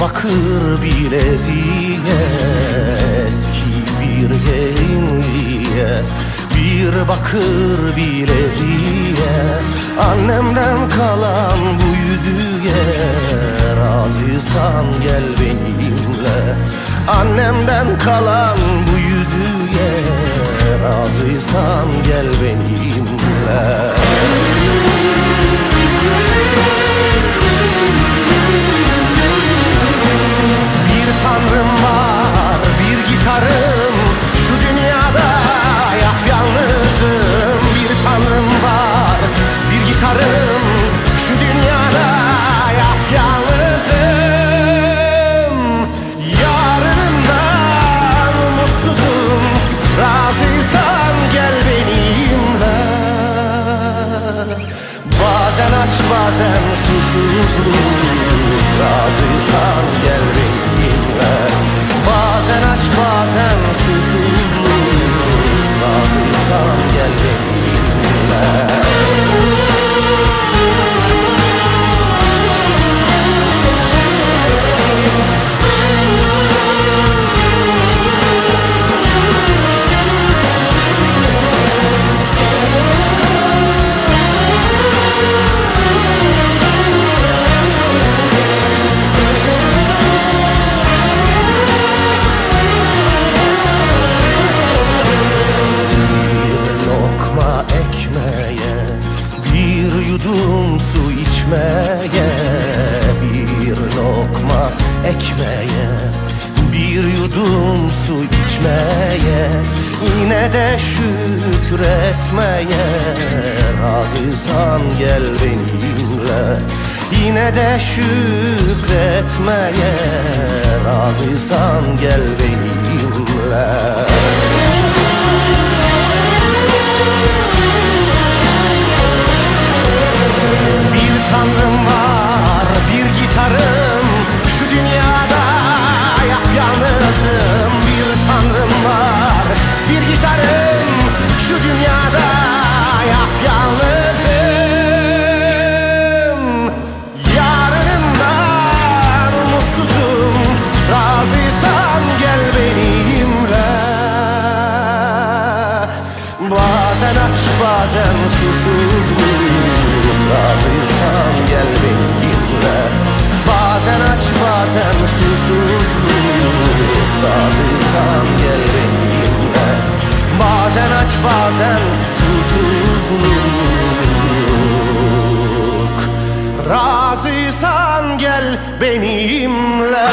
bakır bileziğe Eski bir gelinliğe Bir bakır bileziğe Annemden kalan bu yüzüğe Razıysan gel benimle. Annemden kalan bu yüzüğe Razıysan gel benimle tanrım var, bir gitarım Şu dünyada yapyalnızım Bir tanrım var, bir gitarım Şu dünyada yapyalnızım Yarınından mutsuzum Razıysan gel benimle. Bazen aç bazen susuzluk su içmeye Bir lokma ekmeğe Bir yudum su içmeye Yine de şükretmeye Razıysan gel benimle. Yine de şükretmeye Razıysan gel benimle yapyalnızım Yarınımdan mutsuzum. Razıysan gel benimle. Bazen aç bazen susuzluk Razıysan gel benimle. Bazen aç bazen susuzluk Razıysan gel benimle. Bazen aç bazen mutsuzluk Razıysan gel benimle